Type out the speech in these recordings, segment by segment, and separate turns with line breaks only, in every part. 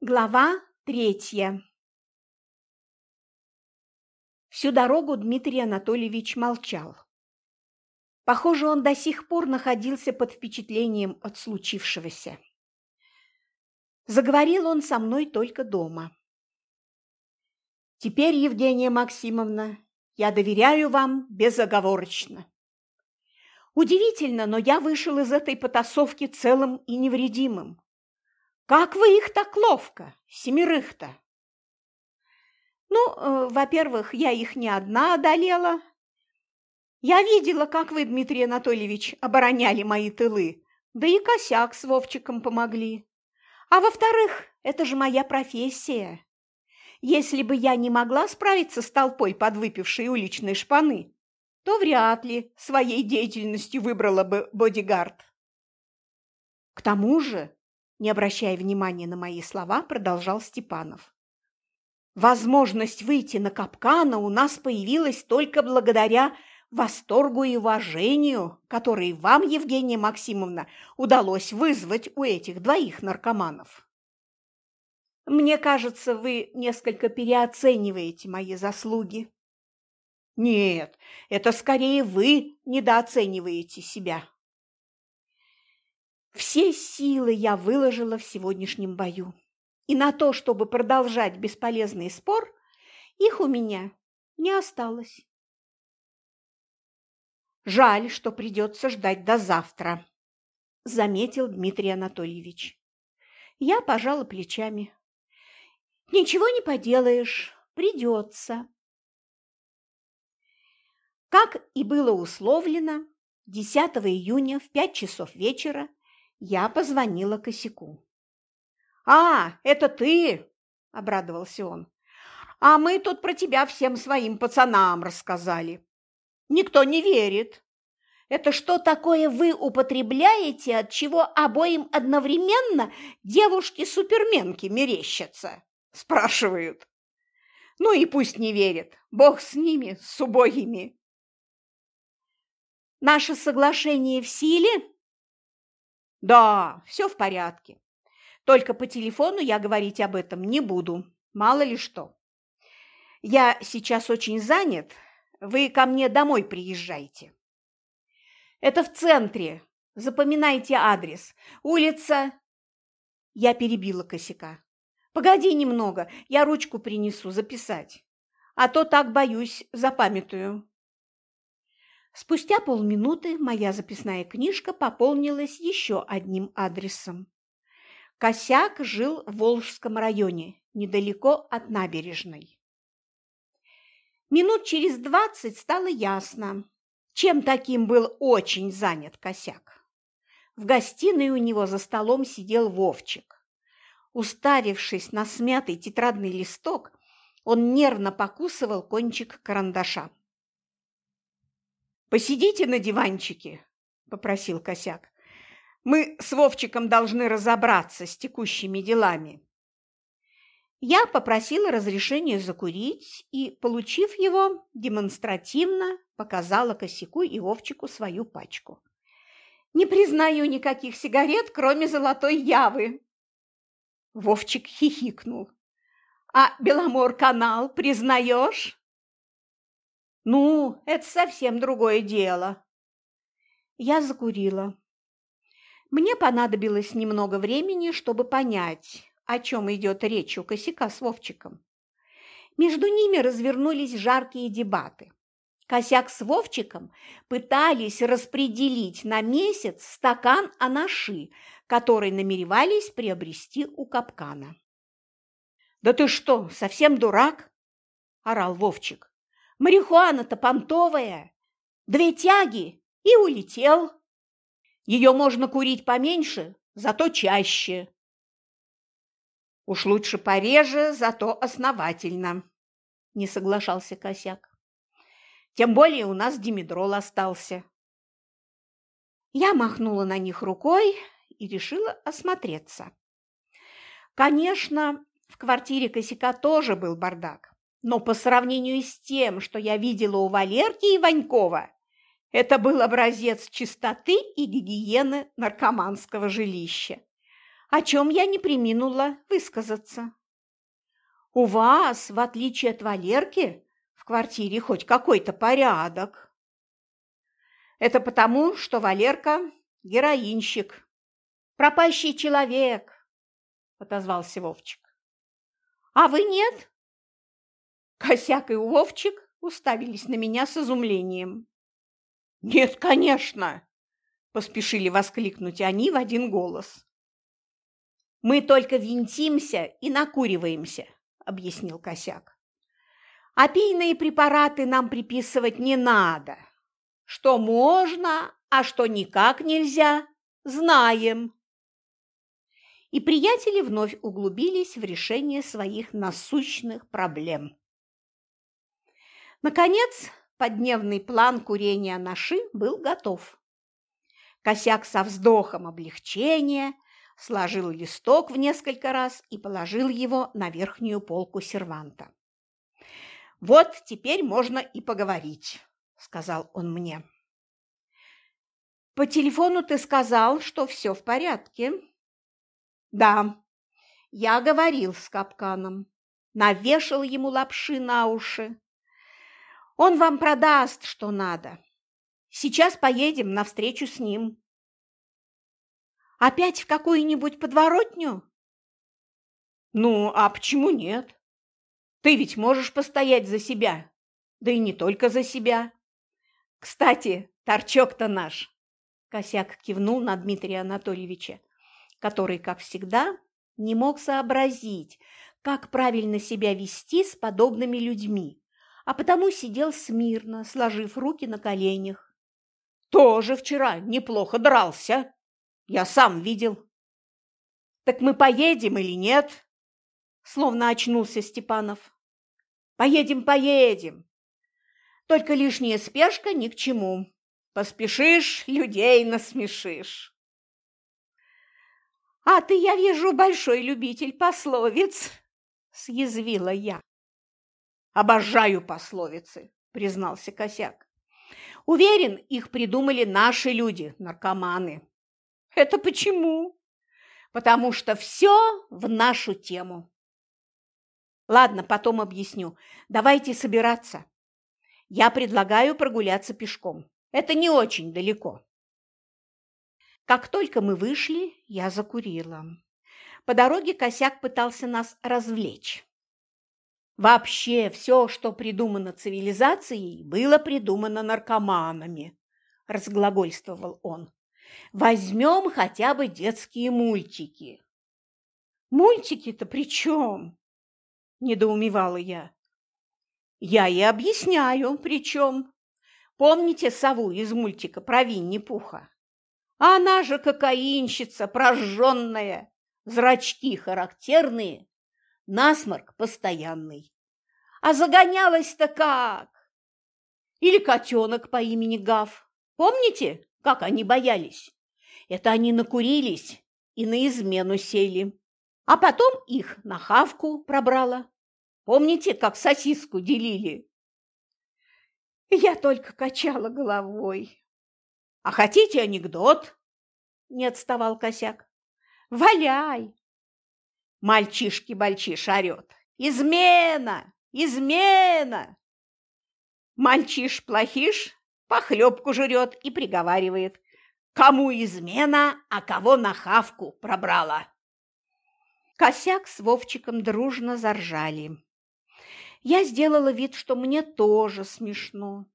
Глава третья Всю дорогу Дмитрий Анатольевич молчал. Похоже, он до сих пор находился под впечатлением от случившегося. Заговорил он со мной только дома. «Теперь, Евгения Максимовна, я доверяю вам безоговорочно. Удивительно, но я вышел из этой потасовки целым и невредимым. Как вы их так ловко, семерых-то? Ну, э, во-первых, я их не одна одолела. Я видела, как вы, Дмитрий Анатольевич, обороняли мои тылы, да и косяк с Вовчиком помогли. А во-вторых, это же моя профессия. Если бы я не могла справиться с толпой подвыпившей уличной шпаны, то вряд ли своей деятельностью выбрала бы бодигард. К тому же, не обращая внимания на мои слова, продолжал Степанов. Возможность выйти на капкана у нас появилась только благодаря восторгу и уважению, которые вам, Евгения Максимовна, удалось вызвать у этих двоих наркоманов. Мне кажется, вы несколько переоцениваете мои заслуги. Нет, это скорее вы недооцениваете себя. Все силы я выложила в сегодняшнем бою. И на то, чтобы продолжать бесполезный спор, их у меня не осталось. Жаль, что придется ждать до завтра, заметил Дмитрий Анатольевич. Я пожала плечами. Ничего не поделаешь, придется. Как и было условлено, 10 июня в 5 часов вечера я позвонила косяку. «А, это ты!» – обрадовался он. «А мы тут про тебя всем своим пацанам рассказали. Никто не верит. Это что такое вы употребляете, от чего обоим одновременно девушки-суперменки мерещатся?» – спрашивают. «Ну и пусть не верят. Бог с ними, с убогими». «Наше соглашение в силе?» Да, все в порядке. Только по телефону я говорить об этом не буду, мало ли что. Я сейчас очень занят, вы ко мне домой приезжайте. Это в центре, запоминайте адрес. Улица... Я перебила косяка. Погоди немного, я ручку принесу записать. А то так боюсь, запамятую. Спустя полминуты моя записная книжка пополнилась еще одним адресом. Косяк жил в Волжском районе, недалеко от набережной. Минут через двадцать стало ясно, чем таким был очень занят Косяк. В гостиной у него за столом сидел Вовчик. Уставившись на смятый тетрадный листок, он нервно покусывал кончик карандаша. «Посидите на диванчике», – попросил Косяк. «Мы с Вовчиком должны разобраться с текущими делами». Я попросила разрешения закурить и, получив его, демонстративно показала Косяку и Вовчику свою пачку. «Не признаю никаких сигарет, кроме золотой явы!» Вовчик хихикнул. «А Беломор-канал признаешь?» Ну, это совсем другое дело. Я закурила. Мне понадобилось немного времени, чтобы понять, о чем идет речь у косяка с Вовчиком. Между ними развернулись жаркие дебаты. Косяк с Вовчиком пытались распределить на месяц стакан анаши, который намеревались приобрести у капкана. «Да ты что, совсем дурак?» – орал Вовчик. Марихуана-то понтовая. Две тяги и улетел. Ее можно курить поменьше, зато чаще. Уж лучше пореже, зато основательно, не соглашался Косяк. Тем более у нас димедрол остался. Я махнула на них рукой и решила осмотреться. Конечно, в квартире Косяка тоже был бардак. Но по сравнению с тем, что я видела у Валерки и Ванькова, это был образец чистоты и гигиены наркоманского жилища. о чем я не приминула высказаться. У вас, в отличие от Валерки, в квартире хоть какой-то порядок. Это потому, что Валерка – героинщик, пропащий человек, – отозвался Вовчик. А вы нет? Косяк и Вовчик уставились на меня с изумлением. «Нет, конечно!» – поспешили воскликнуть они в один голос. «Мы только винтимся и накуриваемся», – объяснил Косяк. «Опийные препараты нам приписывать не надо. Что можно, а что никак нельзя, знаем». И приятели вновь углубились в решение своих насущных проблем. Наконец, поддневный план курения наши был готов. Косяк со вздохом облегчения сложил листок в несколько раз и положил его на верхнюю полку серванта. «Вот теперь можно и поговорить», – сказал он мне. «По телефону ты сказал, что все в порядке». «Да, я говорил с капканом, навешал ему лапши на уши. Он вам продаст, что надо. Сейчас поедем навстречу с ним». Опять в какую-нибудь подворотню? Ну, а почему нет? Ты ведь можешь постоять за себя, да и не только за себя. Кстати, торчок-то наш. Косяк кивнул на Дмитрия Анатольевича, который, как всегда, не мог сообразить, как правильно себя вести с подобными людьми, а потому сидел смирно, сложив руки на коленях. Тоже вчера неплохо дрался. Я сам видел. Так мы поедем или нет? Словно очнулся Степанов. Поедем, поедем. Только лишняя спешка ни к чему. Поспешишь, людей насмешишь. А ты, я вижу, большой любитель пословиц, съязвила я. Обожаю пословицы, признался Косяк. Уверен, их придумали наши люди, наркоманы. Это почему? Потому что все в нашу тему. Ладно, потом объясню. Давайте собираться. Я предлагаю прогуляться пешком. Это не очень далеко. Как только мы вышли, я закурила. По дороге косяк пытался нас развлечь. Вообще все, что придумано цивилизацией, было придумано наркоманами, разглагольствовал он. Возьмем хотя бы детские мультики. Мультики-то при чем? Недоумевала я. Я и объясняю, при чем. Помните сову из мультика про Винни-Пуха? Она же кокаинщица, прожженная, зрачки характерные, насморк постоянный. А загонялась-то как? Или котенок по имени Гав. Помните? Как они боялись? Это они накурились и на измену сели. А потом их на хавку пробрала. Помните, как сосиску делили? Я только качала головой. А хотите анекдот? Не отставал косяк. Валяй! Мальчишки-бальчиш орет. Измена! Измена! Мальчиш-плохиш похлебку жрет и приговаривает, кому измена, а кого на хавку пробрала. Косяк с Вовчиком дружно заржали. Я сделала вид, что мне тоже смешно.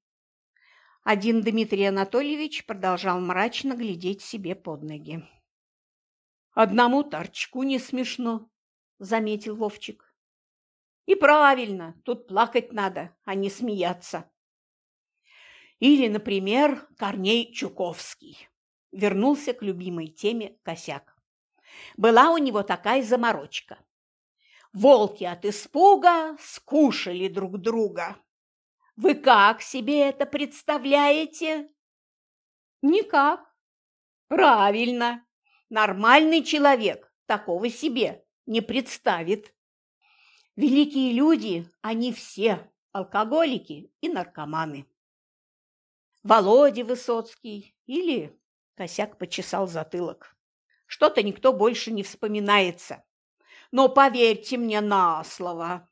Один Дмитрий Анатольевич продолжал мрачно глядеть себе под ноги. «Одному торчку не смешно», – заметил Вовчик. «И правильно, тут плакать надо, а не смеяться». Или, например, Корней Чуковский. Вернулся к любимой теме косяк. Была у него такая заморочка. Волки от испуга скушали друг друга. Вы как себе это представляете? Никак. Правильно. Нормальный человек такого себе не представит. Великие люди, они все алкоголики и наркоманы. Володя Высоцкий или Косяк почесал затылок. что-то никто больше не вспоминается. Но поверьте мне на слово.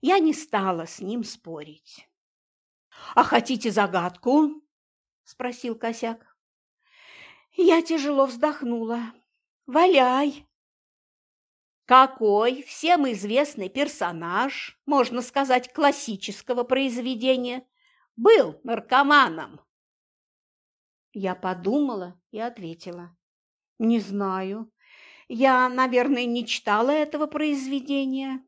Я не стала с ним спорить. «А хотите загадку?» – спросил Косяк. Я тяжело вздохнула. «Валяй!» Какой всем известный персонаж, можно сказать, классического произведения, был наркоманом? Я подумала и ответила. Не знаю. Я, наверное, не читала этого произведения.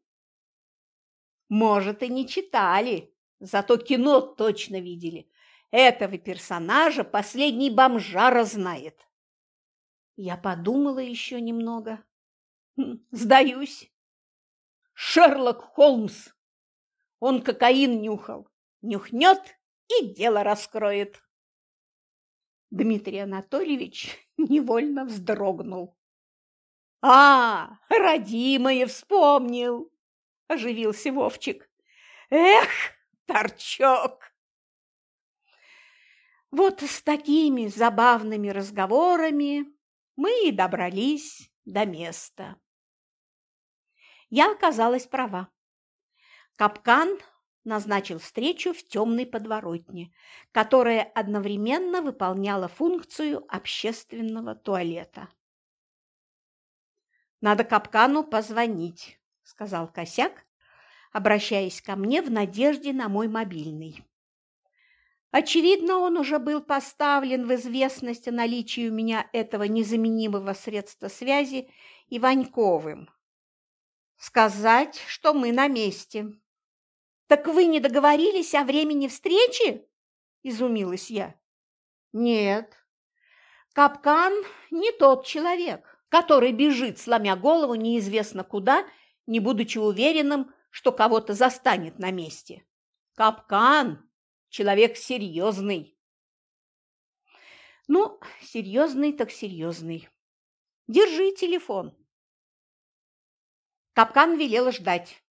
Может, и не читали, зато кино точно видели. Этого персонажа последний бомжара знает. Я подумала еще немного. Сдаюсь. Шерлок Холмс. Он кокаин нюхал. Нюхнет и дело раскроет. Дмитрий Анатольевич невольно вздрогнул. «А, родимое вспомнил!» – оживился Вовчик. «Эх, торчок!» Вот с такими забавными разговорами мы и добрались до места. Я оказалась права. Капкан назначил встречу в темной подворотне, которая одновременно выполняла функцию общественного туалета. «Надо Капкану позвонить», – сказал Косяк, обращаясь ко мне в надежде на мой мобильный. Очевидно, он уже был поставлен в известность о наличии у меня этого незаменимого средства связи Иваньковым. Сказать, что мы на месте. «Так вы не договорились о времени встречи?» – изумилась я. «Нет, Капкан не тот человек, который бежит, сломя голову неизвестно куда, не будучи уверенным, что кого-то застанет на месте. Капкан – человек серьезный». «Ну, серьезный так серьезный. Держи телефон». Капкан велел ждать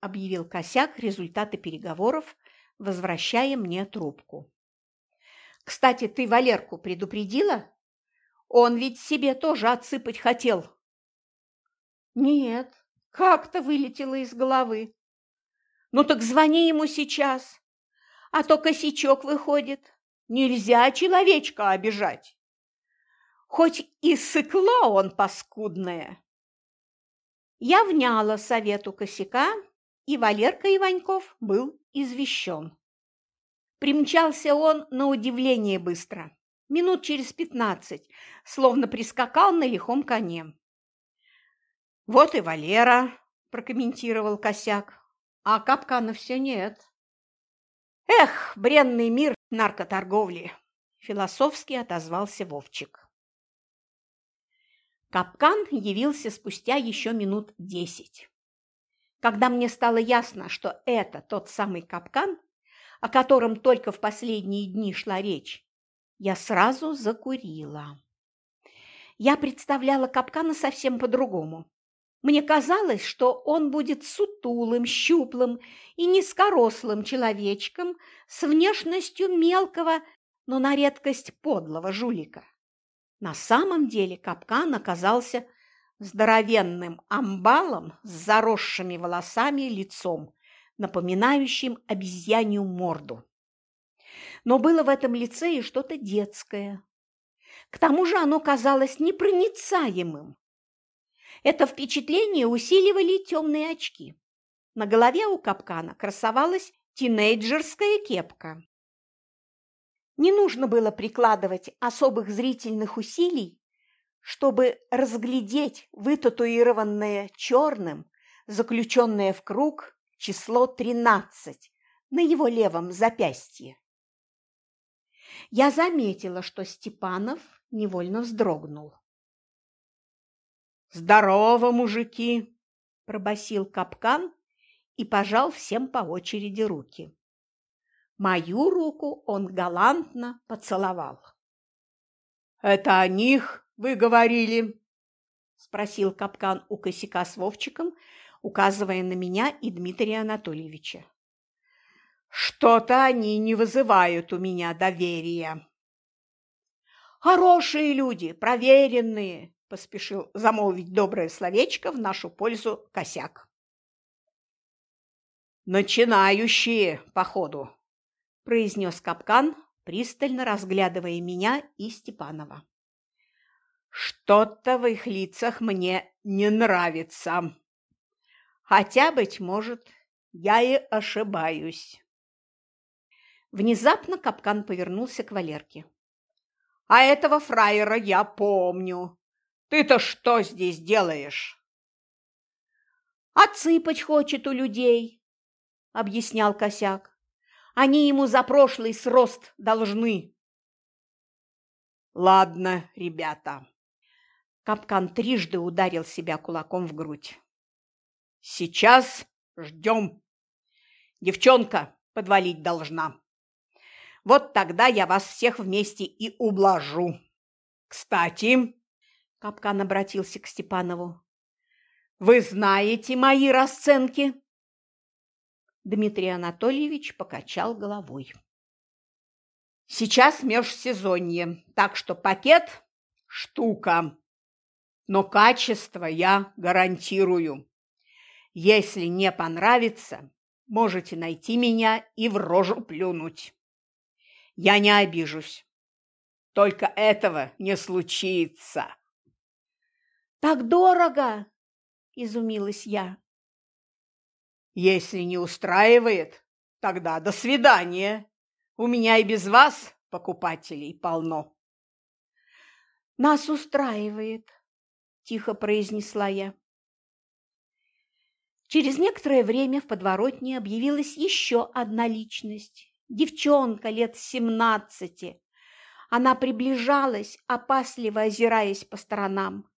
объявил Косяк результаты переговоров, возвращая мне трубку. «Кстати, ты Валерку предупредила? Он ведь себе тоже отсыпать хотел». «Нет, как-то вылетело из головы». «Ну так звони ему сейчас, а то косячок выходит. Нельзя человечка обижать. Хоть и сыкло он паскудное». Я вняла совету косяка и Валерка Иваньков был извещен. Примчался он на удивление быстро, минут через пятнадцать, словно прискакал на лихом коне. «Вот и Валера», – прокомментировал Косяк, – «а капкана все нет». «Эх, бренный мир наркоторговли!» – философски отозвался Вовчик. Капкан явился спустя еще минут десять. Когда мне стало ясно, что это тот самый капкан, о котором только в последние дни шла речь, я сразу закурила. Я представляла капкана совсем по-другому. Мне казалось, что он будет сутулым, щуплым и низкорослым человечком с внешностью мелкого, но на редкость подлого жулика. На самом деле капкан оказался здоровенным амбалом с заросшими волосами лицом, напоминающим обезьянью морду. Но было в этом лице и что-то детское. К тому же оно казалось непроницаемым. Это впечатление усиливали темные очки. На голове у капкана красовалась тинейджерская кепка. Не нужно было прикладывать особых зрительных усилий, чтобы разглядеть вытатуированное черным, заключенное в круг число 13 на его левом запястье. Я заметила, что Степанов невольно вздрогнул. «Здорово, мужики!» – пробасил капкан и пожал всем по очереди руки. Мою руку он галантно поцеловал. «Это о них вы говорили?» – спросил капкан у косяка с Вовчиком, указывая на меня и Дмитрия Анатольевича. «Что-то они не вызывают у меня доверия». Хорошие люди, проверенные, поспешил замолвить доброе словечко в нашу пользу косяк. Начинающие, походу, произнес капкан, пристально разглядывая меня и Степанова. Что-то в их лицах мне не нравится. Хотя, быть может, я и ошибаюсь. Внезапно капкан повернулся к Валерке. «А этого фраера я помню. Ты-то что здесь делаешь?» «Отсыпать хочет у людей», — объяснял Косяк. «Они ему за прошлый срост должны». «Ладно, ребята». Капкан трижды ударил себя кулаком в грудь. «Сейчас ждем. Девчонка подвалить должна». Вот тогда я вас всех вместе и ублажу. Кстати, Капкан обратился к Степанову. Вы знаете мои расценки? Дмитрий Анатольевич покачал головой. Сейчас межсезонье, так что пакет – штука. Но качество я гарантирую. Если не понравится, можете найти меня и в рожу плюнуть. Я не обижусь. Только этого не случится. Так дорого, изумилась я. Если не устраивает, тогда до свидания. У меня и без вас покупателей полно. Нас устраивает, тихо произнесла я. Через некоторое время в подворотне объявилась еще одна личность девчонка лет семнадцати. Она приближалась, опасливо озираясь по сторонам.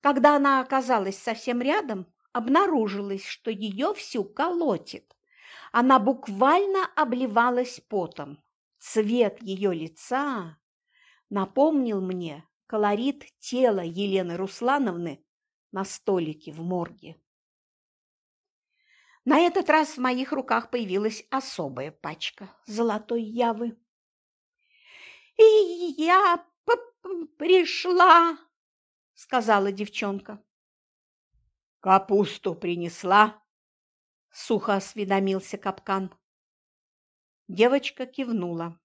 Когда она оказалась совсем рядом, обнаружилось, что ее всю колотит. Она буквально обливалась потом. Цвет ее лица напомнил мне колорит тела Елены Руслановны на столике в морге. На этот раз в моих руках появилась особая пачка золотой явы. «И я пришла», — сказала девчонка. «Капусту принесла?» — сухо осведомился капкан. Девочка кивнула.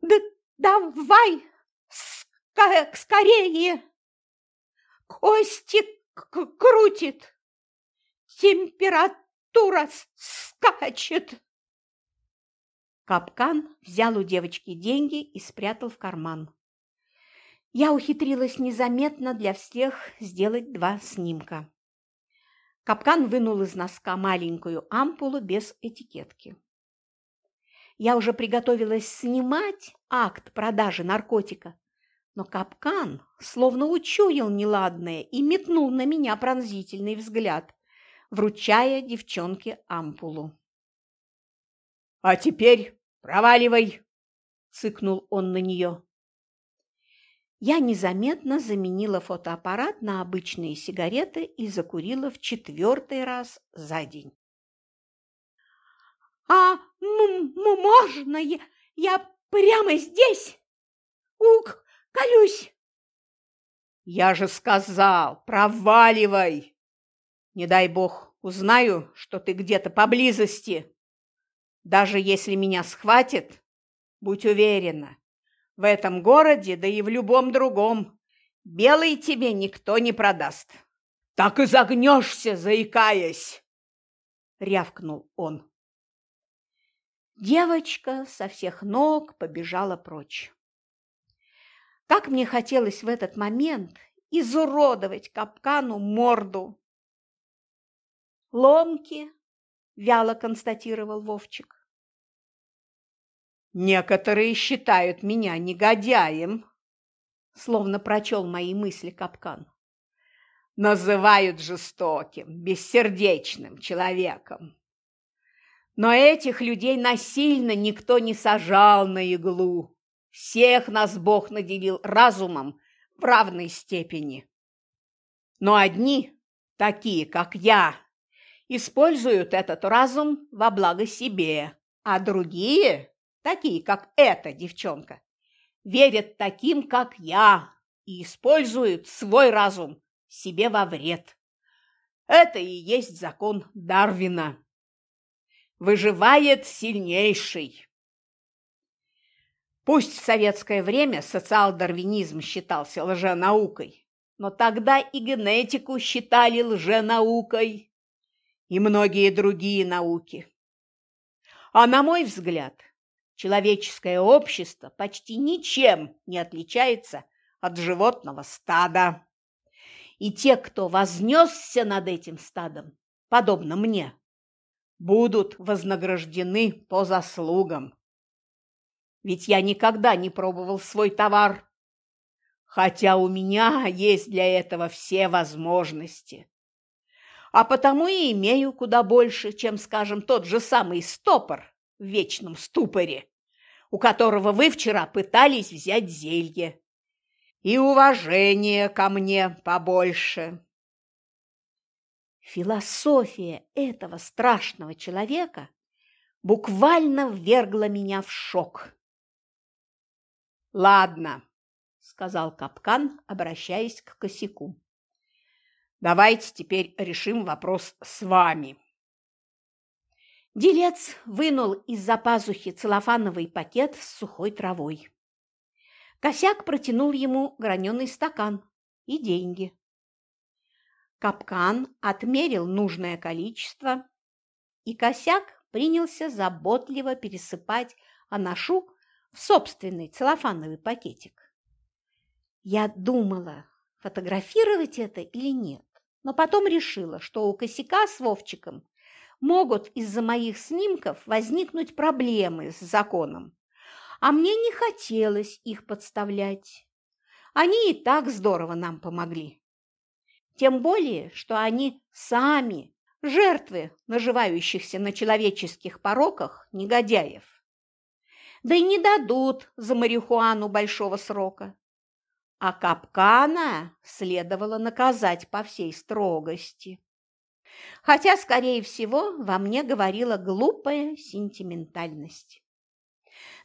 «Да давай скорее! Кости крутит!» Температура скачет. Капкан взял у девочки деньги и спрятал в карман. Я ухитрилась незаметно для всех сделать два снимка. Капкан вынул из носка маленькую ампулу без этикетки. Я уже приготовилась снимать акт продажи наркотика, но капкан словно учуял неладное и метнул на меня пронзительный взгляд вручая девчонке ампулу. «А теперь проваливай!» – цыкнул он на нее. Я незаметно заменила фотоаппарат на обычные сигареты и закурила в четвертый раз за день. «А можно я, я прямо здесь? Ук, колюсь!» «Я же сказал, проваливай!» Не дай бог, узнаю, что ты где-то поблизости. Даже если меня схватит, будь уверена, в этом городе, да и в любом другом, белый тебе никто не продаст. Так и загнешься, заикаясь, — рявкнул он. Девочка со всех ног побежала прочь. Как мне хотелось в этот момент изуродовать капкану морду, Ломки, вяло констатировал Вовчик. Некоторые считают меня негодяем, словно прочел мои мысли капкан. Называют жестоким, бессердечным человеком. Но этих людей насильно никто не сажал на иглу. Всех нас Бог наделил разумом в равной степени. Но одни, такие как я, используют этот разум во благо себе, а другие, такие как эта девчонка, верят таким, как я, и используют свой разум себе во вред. Это и есть закон Дарвина. Выживает сильнейший. Пусть в советское время социал-дарвинизм считался лженаукой, но тогда и генетику считали лженаукой, и многие другие науки. А на мой взгляд, человеческое общество почти ничем не отличается от животного стада. И те, кто вознесся над этим стадом, подобно мне, будут вознаграждены по заслугам. Ведь я никогда не пробовал свой товар, хотя у меня есть для этого все возможности. А потому и имею куда больше, чем, скажем, тот же самый стопор в вечном ступоре, у которого вы вчера пытались взять зелье. И уважение ко мне побольше. Философия этого страшного человека буквально ввергла меня в шок. «Ладно», – сказал Капкан, обращаясь к косяку. «Давайте теперь решим вопрос с вами». Делец вынул из-за пазухи целлофановый пакет с сухой травой. Косяк протянул ему граненый стакан и деньги. Капкан отмерил нужное количество, и косяк принялся заботливо пересыпать анашу в собственный целлофановый пакетик. Я думала, фотографировать это или нет, но потом решила, что у косяка с Вовчиком могут из-за моих снимков возникнуть проблемы с законом, а мне не хотелось их подставлять. Они и так здорово нам помогли. Тем более, что они сами жертвы наживающихся на человеческих пороках негодяев. Да и не дадут за марихуану большого срока. А капкана следовало наказать по всей строгости. Хотя, скорее всего, во мне говорила глупая сентиментальность.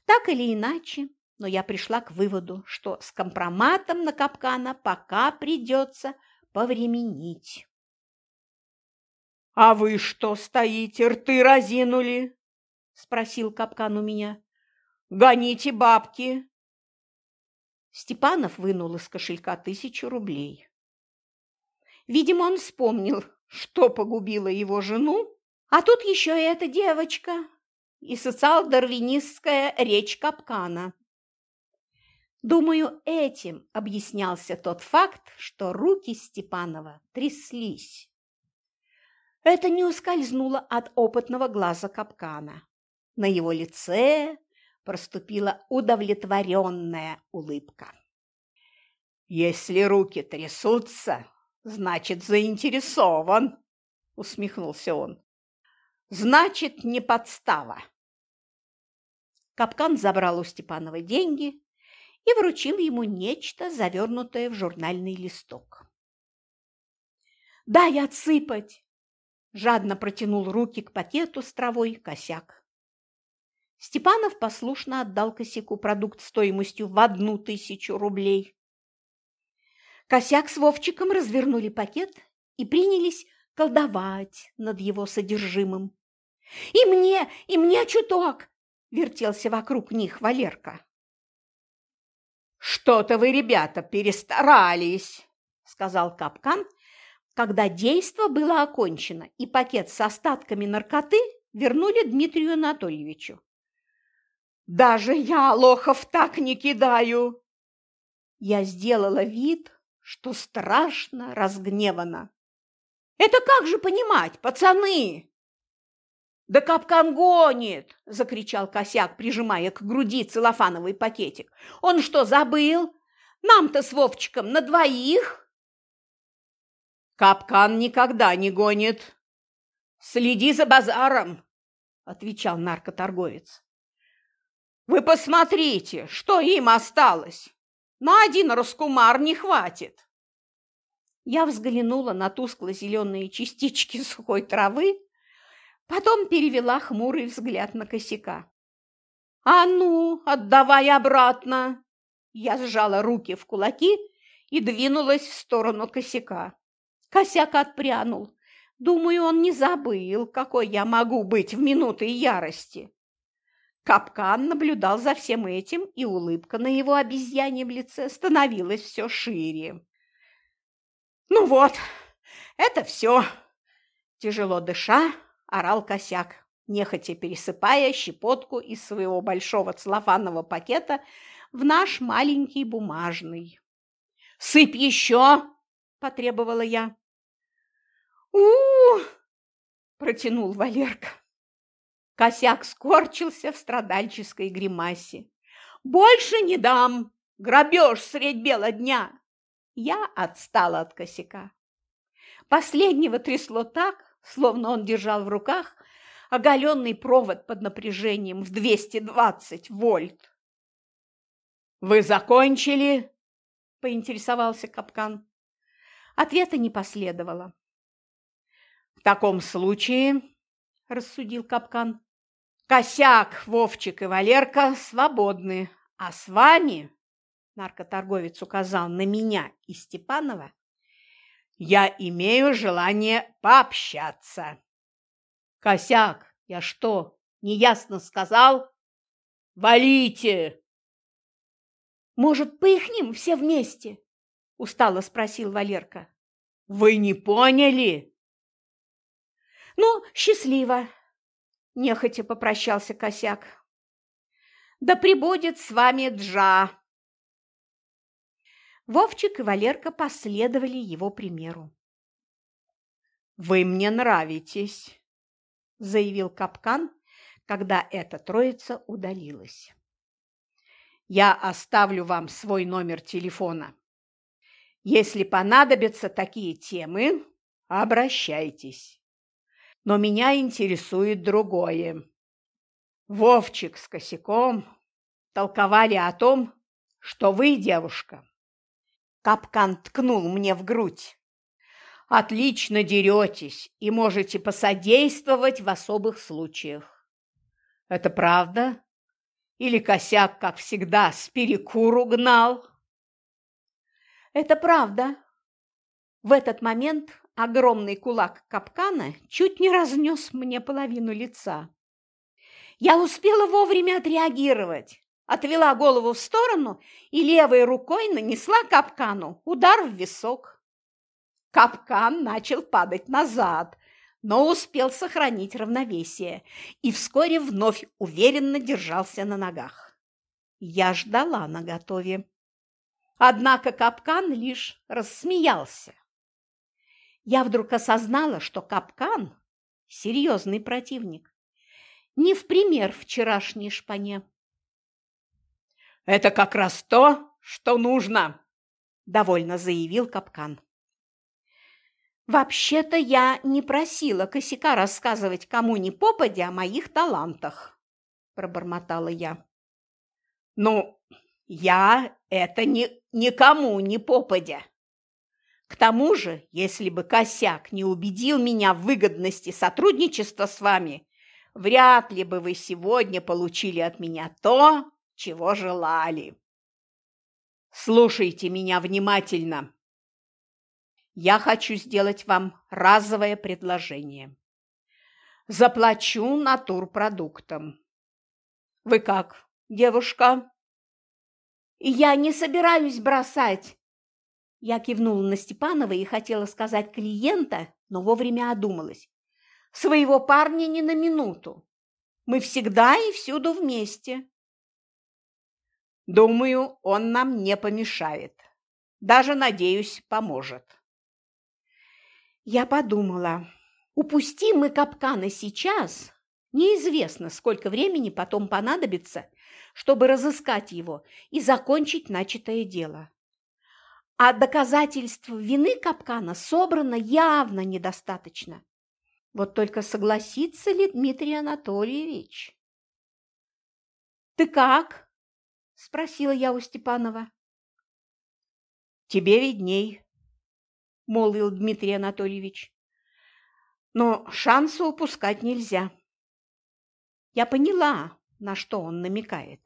Так или иначе, но я пришла к выводу, что с компроматом на капкана пока придется повременить. – А вы что стоите, рты разинули? – спросил капкан у меня. – Гоните бабки. Степанов вынул из кошелька тысячу рублей. Видимо, он вспомнил, что погубило его жену, а тут еще и эта девочка и социал-дарвинистская речь Капкана. Думаю, этим объяснялся тот факт, что руки Степанова тряслись. Это не ускользнуло от опытного глаза капкана. На его лице проступила удовлетворенная улыбка. «Если руки трясутся, значит, заинтересован», – усмехнулся он. «Значит, не подстава». Капкан забрал у Степанова деньги и вручил ему нечто, завернутое в журнальный листок. «Дай отсыпать!» – жадно протянул руки к пакету с травой косяк. Степанов послушно отдал косяку продукт стоимостью в одну тысячу рублей. Косяк с Вовчиком развернули пакет и принялись колдовать над его содержимым. «И мне, и мне чуток!» – вертелся вокруг них Валерка. «Что-то вы, ребята, перестарались!» – сказал Капкан, когда действо было окончено, и пакет с остатками наркоты вернули Дмитрию Анатольевичу. «Даже я лохов так не кидаю!» Я сделала вид, что страшно разгневана. «Это как же понимать, пацаны?» «Да капкан гонит!» – закричал косяк, прижимая к груди целлофановый пакетик. «Он что, забыл? Нам-то с Вовчиком на двоих!» «Капкан никогда не гонит. Следи за базаром!» – отвечал наркоторговец. «Вы посмотрите, что им осталось! На один раскумар не хватит!» Я взглянула на тускло-зеленые частички сухой травы, Потом перевела хмурый взгляд на косяка. «А ну, отдавай обратно!» Я сжала руки в кулаки и двинулась в сторону косяка. Косяк отпрянул. Думаю, он не забыл, какой я могу быть в минуты ярости. Капкан наблюдал за всем этим, и улыбка на его обезьяньем лице становилась все шире. «Ну вот, это все!» Тяжело дыша, орал косяк, нехотя пересыпая щепотку из своего большого целлофанного пакета в наш маленький бумажный. «Сыпь еще!» – потребовала я. у, протянул Валерка. Косяк скорчился в страдальческой гримасе. «Больше не дам! Грабеж средь бела дня!» Я отстала от косяка. Последнего трясло так, словно он держал в руках оголенный провод под напряжением в 220 вольт. «Вы закончили?» – поинтересовался капкан. Ответа не последовало. «В таком случае», – рассудил капкан, – «косяк, Вовчик и Валерка свободны, а с вами, – наркоторговец указал на меня и Степанова, – я имею желание пообщаться». «Косяк, я что, неясно сказал?» «Валите!» «Может, пыхнем все вместе?» – устало спросил Валерка.
«Вы не поняли?»
«Ну, счастливо!» – нехотя попрощался Косяк. «Да прибудет с вами Джа!» Вовчик и Валерка последовали его примеру.
«Вы мне нравитесь», – заявил Капкан, когда эта троица удалилась я оставлю вам свой номер телефона. Если понадобятся такие темы, обращайтесь. Но меня интересует другое. Вовчик с косяком толковали о том, что вы, девушка, капкан ткнул мне в грудь, отлично деретесь и можете посодействовать в особых случаях. Это правда? Или косяк, как всегда, с перекуру гнал?
Это правда. В этот момент огромный кулак капкана чуть не разнес мне половину лица. Я успела вовремя отреагировать, отвела голову в сторону и левой рукой нанесла капкану удар в висок. Капкан начал падать назад, но успел сохранить равновесие и вскоре вновь уверенно держался на ногах. Я ждала наготове. Однако капкан лишь рассмеялся. Я вдруг осознала, что капкан – серьезный противник, не в пример вчерашней шпане.
«Это как раз то, что нужно!»
– довольно заявил капкан. «Вообще-то я не просила косяка рассказывать кому ни попадя о моих талантах», – пробормотала я.
«Ну, я это не, никому не попадя. К тому же, если бы косяк не убедил меня в выгодности сотрудничества с вами, вряд ли бы вы сегодня получили от меня то, чего желали. Слушайте меня внимательно я хочу сделать вам разовое предложение. Заплачу натурпродуктом. Вы как, девушка?
Я не собираюсь бросать. Я кивнула на Степанова и хотела сказать клиента, но вовремя одумалась. Своего парня не на минуту. Мы всегда и всюду вместе.
Думаю, он нам не помешает. Даже, надеюсь, поможет.
Я подумала, упустим мы капкана сейчас, неизвестно, сколько времени потом понадобится, чтобы разыскать его и закончить начатое дело. А доказательств вины капкана собрано явно недостаточно. Вот только согласится ли Дмитрий Анатольевич? «Ты как?» – спросила я у Степанова.
«Тебе видней», молвил Дмитрий Анатольевич. Но шанса упускать нельзя.
Я поняла, на что он намекает.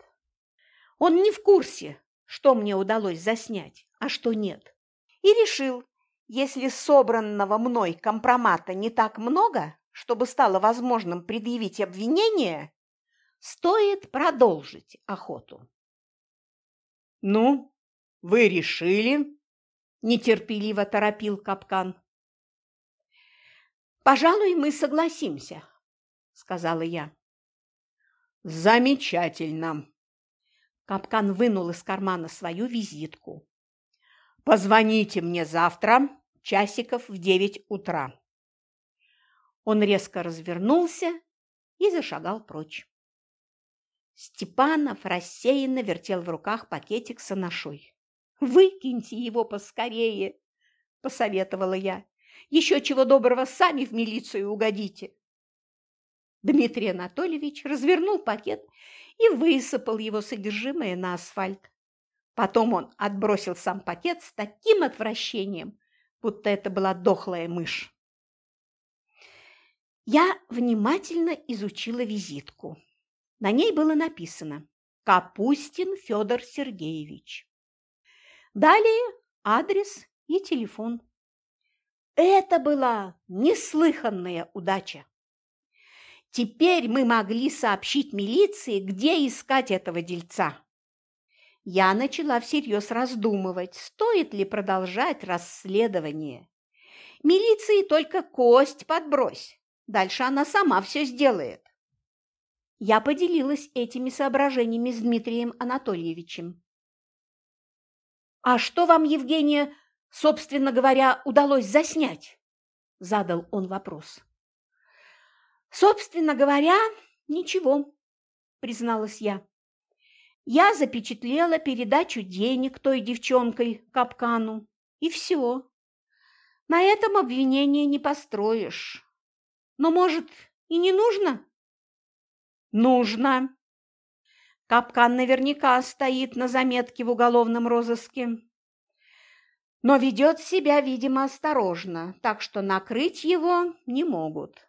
Он не в курсе, что мне удалось заснять, а что нет, и решил, если собранного мной компромата не так много, чтобы стало возможным предъявить обвинение, стоит продолжить охоту.
«Ну, вы решили?»
– нетерпеливо торопил капкан. «Пожалуй, мы согласимся», – сказала я.
«Замечательно!»
Капкан вынул из кармана свою визитку.
«Позвоните мне завтра, часиков в девять утра».
Он резко развернулся и зашагал прочь. Степанов рассеянно вертел в руках пакетик с анашой. «Выкиньте его поскорее!» – посоветовала я. «Еще чего доброго, сами в милицию угодите!» Дмитрий Анатольевич развернул пакет и высыпал его содержимое на асфальт. Потом он отбросил сам пакет с таким отвращением, будто это была дохлая мышь. Я внимательно изучила визитку. На ней было написано «Капустин Федор Сергеевич». Далее адрес и телефон. Это была неслыханная удача. Теперь мы могли сообщить милиции, где искать этого дельца. Я начала всерьез раздумывать, стоит ли продолжать расследование. Милиции только кость подбрось, дальше она сама все сделает. Я поделилась этими соображениями с Дмитрием Анатольевичем. «А что вам, Евгения, собственно говоря, удалось заснять?» – задал он вопрос. Собственно говоря, ничего, призналась я. Я запечатлела передачу денег той девчонкой Капкану, и все. На этом обвинение не построишь. Но, может, и не нужно? Нужно. Капкан наверняка стоит на заметке в уголовном розыске. Но ведет себя, видимо, осторожно, так что накрыть его не могут.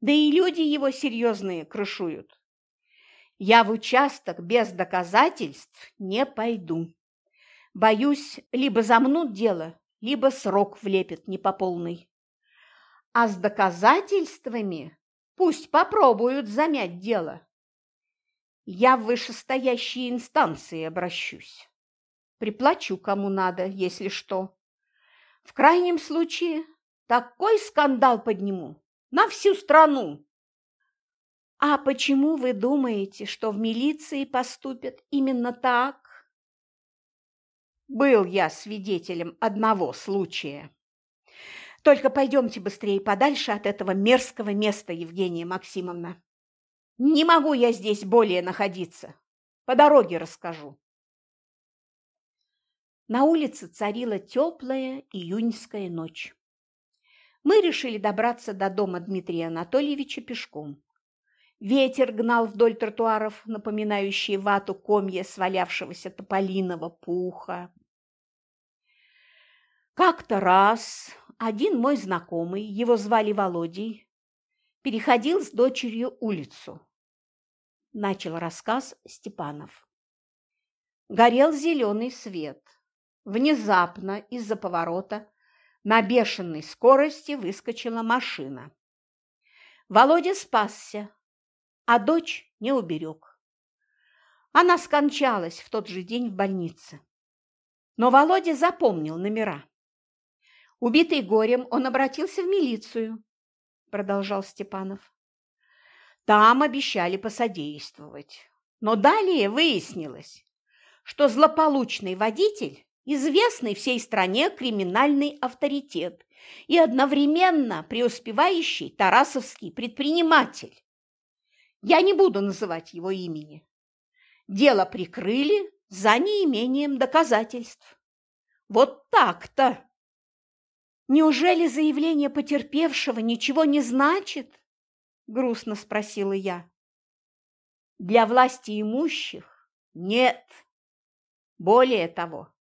Да и люди его серьезные крышуют. Я в участок без доказательств не пойду. Боюсь, либо замнут дело, либо срок влепят не по полной. А с доказательствами пусть попробуют замять дело. Я в вышестоящие инстанции обращусь. Приплачу кому надо, если что. В крайнем случае такой скандал подниму, на всю страну. А почему вы думаете, что в милиции поступят именно так? Был я свидетелем одного случая. Только пойдемте быстрее подальше от этого мерзкого места, Евгения Максимовна. Не могу я здесь более находиться. По дороге расскажу. На улице царила теплая июньская ночь мы решили добраться до дома Дмитрия Анатольевича пешком. Ветер гнал вдоль тротуаров, напоминающие вату комья свалявшегося тополиного пуха. Как-то раз один мой знакомый, его звали Володей, переходил с дочерью улицу. Начал рассказ Степанов. Горел зеленый свет. Внезапно из-за поворота на бешеной скорости выскочила машина. Володя спасся, а дочь не уберег. Она скончалась в тот же день в больнице. Но Володя запомнил номера. Убитый горем, он обратился в милицию, продолжал Степанов. Там обещали посодействовать. Но далее выяснилось, что злополучный водитель известный всей стране криминальный авторитет и одновременно преуспевающий тарасовский предприниматель. Я не буду называть его имени. Дело прикрыли за неимением доказательств. Вот так-то. Неужели заявление потерпевшего ничего не значит? Грустно спросила я. Для власти имущих нет. Более того,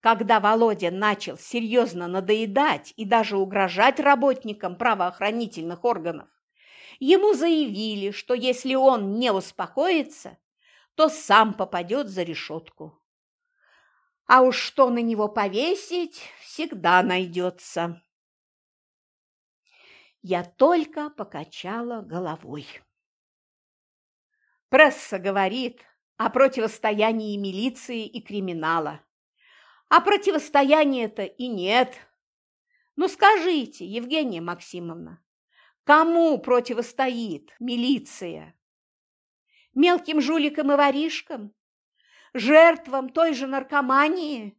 когда Володя начал серьезно надоедать и даже угрожать работникам правоохранительных органов, ему заявили, что если он не успокоится, то сам попадет за решетку. А уж что на него повесить, всегда найдется. Я только покачала головой. Пресса говорит о противостоянии милиции и криминала. А противостояния-то и нет. Ну скажите, Евгения Максимовна, кому противостоит милиция? Мелким жуликам и воришкам? Жертвам той же наркомании?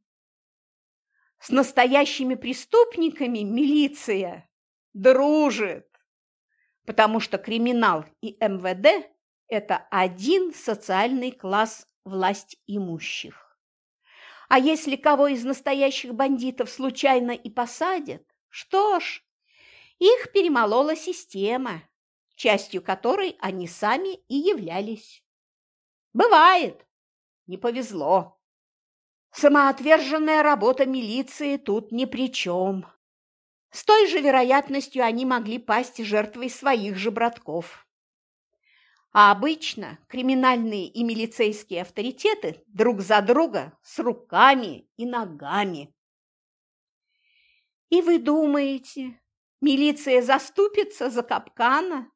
С настоящими преступниками милиция дружит, потому что криминал и МВД – это один социальный класс власть имущих. А если кого из настоящих бандитов случайно и посадят, что ж, их перемолола система, частью которой они сами и являлись. Бывает, не повезло. Самоотверженная работа милиции тут ни при чем. С той же вероятностью они могли пасть жертвой своих же братков. А обычно криминальные и милицейские авторитеты друг за друга с руками и ногами. И вы думаете, милиция заступится за капкана?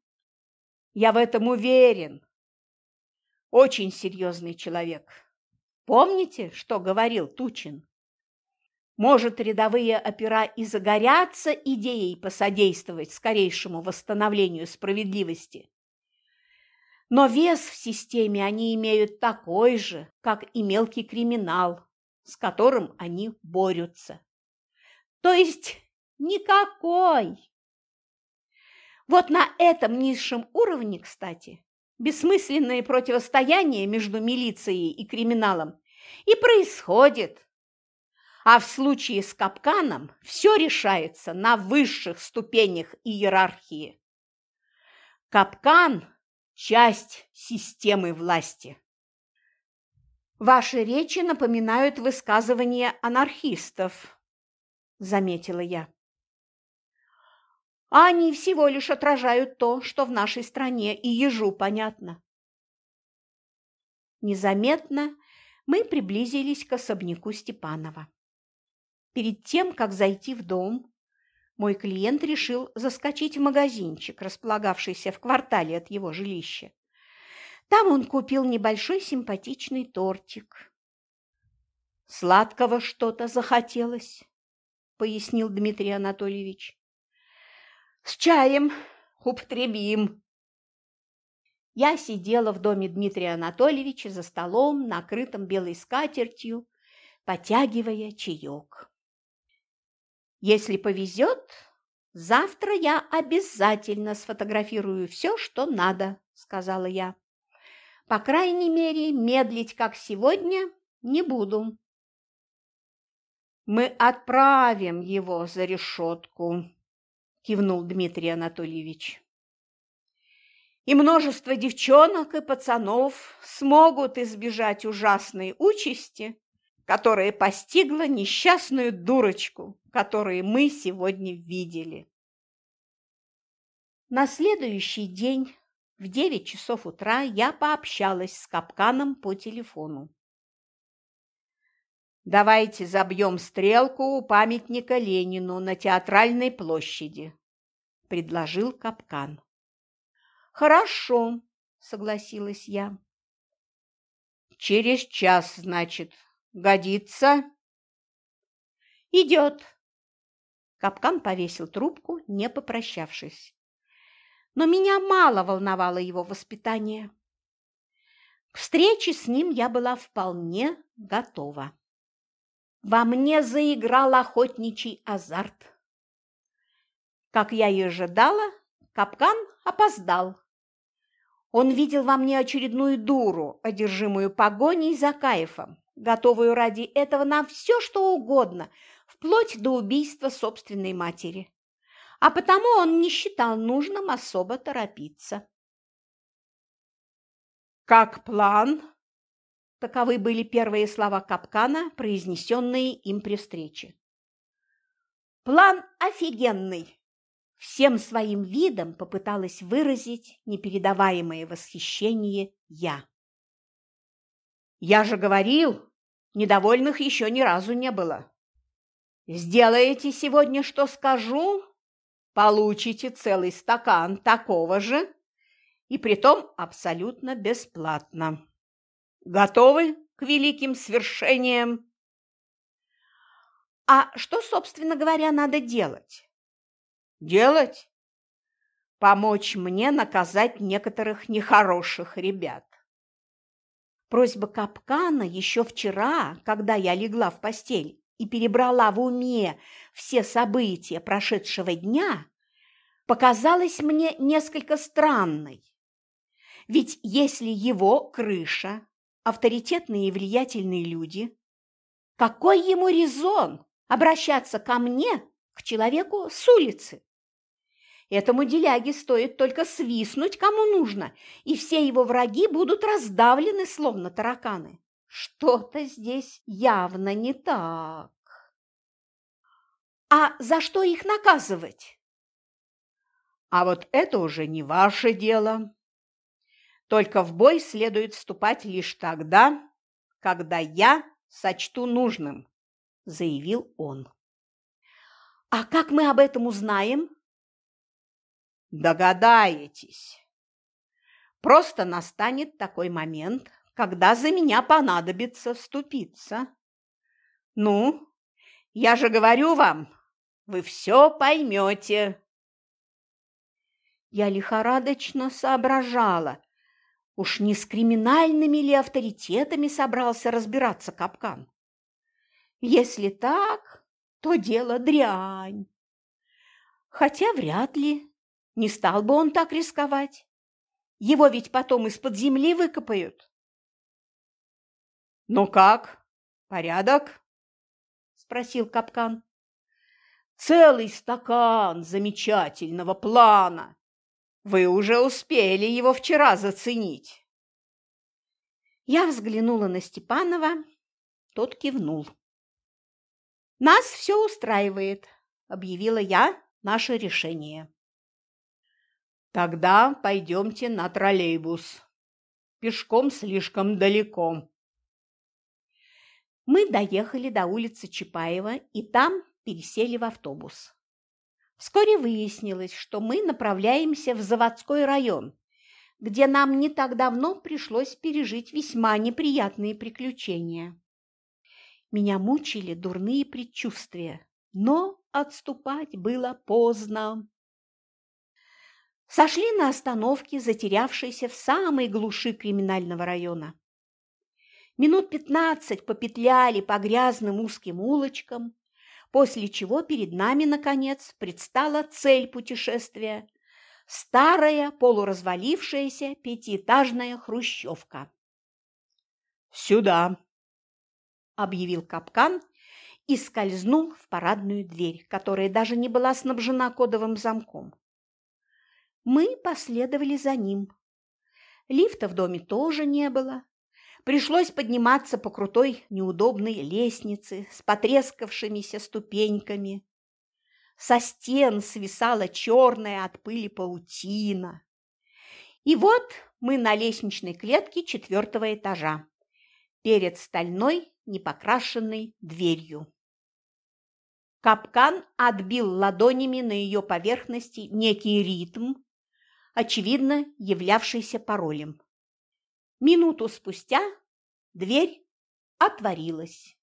Я в этом уверен. Очень серьезный человек. Помните, что говорил Тучин? Может, рядовые опера и загорятся идеей посодействовать скорейшему восстановлению справедливости, но вес в системе они имеют такой же, как и мелкий криминал, с которым они борются. То есть никакой. Вот на этом низшем уровне, кстати, бессмысленное противостояние между милицией и криминалом и происходит. А в случае с капканом все решается на высших ступенях иерархии. Капкан часть системы власти. Ваши речи напоминают высказывания анархистов, заметила я. Они всего лишь отражают то, что в нашей стране и ежу понятно. Незаметно мы приблизились к особняку Степанова. Перед тем, как зайти в дом, мой клиент решил заскочить в магазинчик, располагавшийся в квартале от его жилища. Там он купил небольшой симпатичный тортик. «Сладкого что-то захотелось», – пояснил Дмитрий Анатольевич. «С чаем употребим». Я сидела в доме Дмитрия Анатольевича за столом, накрытым белой скатертью, потягивая чаек. Если повезет, завтра я обязательно сфотографирую все, что надо, сказала я. По крайней мере, медлить, как сегодня, не буду. Мы отправим его за решетку, кивнул Дмитрий Анатольевич. И множество девчонок и пацанов смогут избежать ужасной участи, которая постигла несчастную дурочку, которую мы сегодня видели. На следующий день в 9 часов утра я пообщалась с Капканом по телефону. «Давайте забьем стрелку у памятника Ленину на Театральной площади», – предложил Капкан. «Хорошо», – согласилась я. «Через час, значит», Годится? Идет. Капкан повесил трубку, не попрощавшись. Но меня мало волновало его воспитание. К встрече с ним я была вполне готова. Во мне заиграл охотничий азарт. Как я и ожидала, капкан опоздал. Он видел во мне очередную дуру, одержимую погоней за кайфом готовую ради этого на все, что угодно, вплоть до убийства собственной матери. А потому он не считал нужным особо торопиться. «Как план?» Таковы были первые слова капкана, произнесенные им при встрече. «План офигенный!» Всем своим видом попыталась выразить непередаваемое восхищение я. «Я же говорил, недовольных еще ни разу не было. Сделаете сегодня, что скажу, получите целый стакан такого же, и притом абсолютно бесплатно. Готовы к великим свершениям? А что, собственно говоря, надо делать? Делать? Помочь мне наказать некоторых нехороших ребят. Просьба капкана еще вчера, когда я легла в постель и перебрала в уме все события прошедшего дня, показалась мне несколько странной. Ведь если его крыша, авторитетные и влиятельные люди, какой ему резон обращаться ко мне, к человеку с улицы? Этому деляге стоит только свистнуть кому нужно, и все его враги будут раздавлены, словно тараканы. Что-то здесь явно не так. А за что их наказывать? А вот это уже не ваше дело. Только в бой следует вступать лишь тогда, когда я сочту нужным, заявил он. А как мы об этом узнаем? Догадаетесь. Просто настанет такой момент, когда за меня понадобится вступиться. Ну, я же говорю вам, вы все поймете. Я лихорадочно соображала, уж не с криминальными ли авторитетами собрался разбираться капкан. Если так, то дело дрянь. Хотя вряд ли. Не стал бы он так рисковать. Его ведь потом из-под земли выкопают. «Ну как? Порядок?» – спросил капкан. «Целый стакан замечательного плана. Вы уже успели его вчера заценить». Я взглянула на Степанова, тот кивнул. «Нас все устраивает», – объявила я наше решение. Тогда пойдемте на троллейбус. Пешком слишком далеко. Мы доехали до улицы Чапаева и там пересели в автобус. Вскоре выяснилось, что мы направляемся в заводской район, где нам не так давно пришлось пережить весьма неприятные приключения. Меня мучили дурные предчувствия, но отступать было поздно. Сошли на остановке, затерявшейся в самой глуши криминального района. Минут пятнадцать попетляли по грязным узким улочкам, после чего перед нами, наконец, предстала цель путешествия – старая полуразвалившаяся пятиэтажная хрущевка. «Сюда!» – объявил капкан и скользнул в парадную дверь, которая даже не была снабжена кодовым замком. Мы последовали за ним. Лифта в доме тоже не было. Пришлось подниматься по крутой неудобной лестнице с потрескавшимися ступеньками. Со стен свисала черная от пыли паутина. И вот мы на лестничной клетке четвертого этажа, перед стальной непокрашенной дверью. Капкан отбил ладонями на ее поверхности некий ритм, очевидно являвшийся паролем. Минуту спустя дверь отворилась.